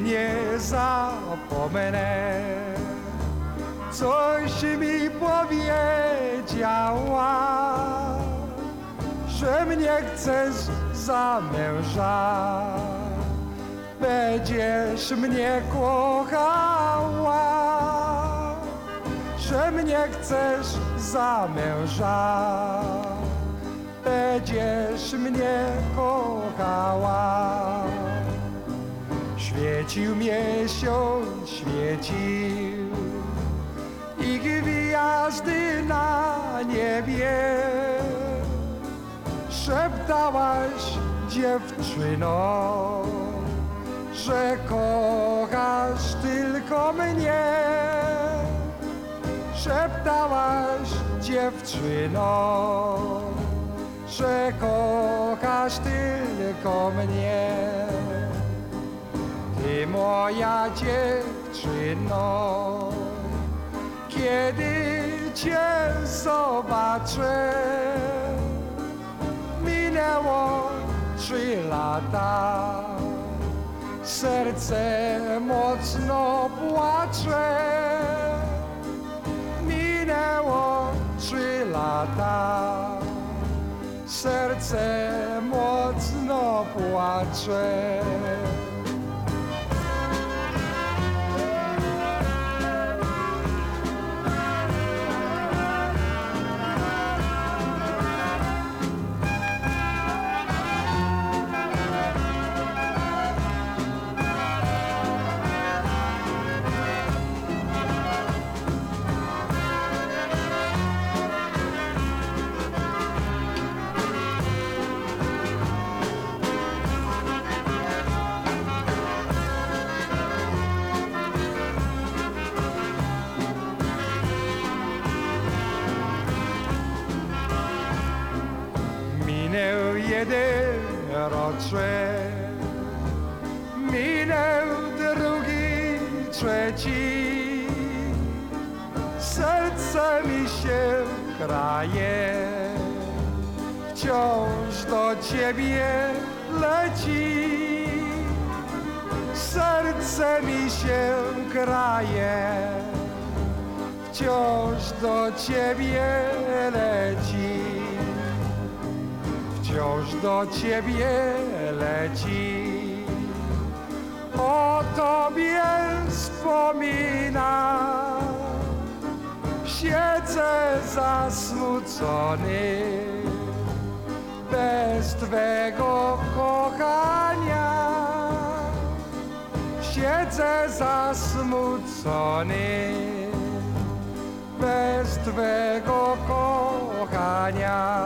nie zapomnę. Coś mi powiedziała, że mnie chcesz za męża. Będziesz mnie kochała, że mnie chcesz za męża. Będziesz mnie kochała. Świecił miesiąc, świecił i gwiazdy na niebie. Szeptałaś dziewczyno, że kochasz tylko mnie. Szeptałaś dziewczyno, że kochasz tylko mnie. Moja dziewczyno, kiedy Cię zobaczę, minęło trzy lata, serce mocno płacze. Minęło trzy lata, serce mocno płacze. Jeden roczek, minął drugi, trzeci. Serce mi się kraje, wciąż do ciebie leci. Serce mi się kraje, wciąż do ciebie leci wciąż do ciebie leci. O tobie wspomina, siedzę zasmucony, bez twego kochania. Siedzę zasmucony, bez twego kochania.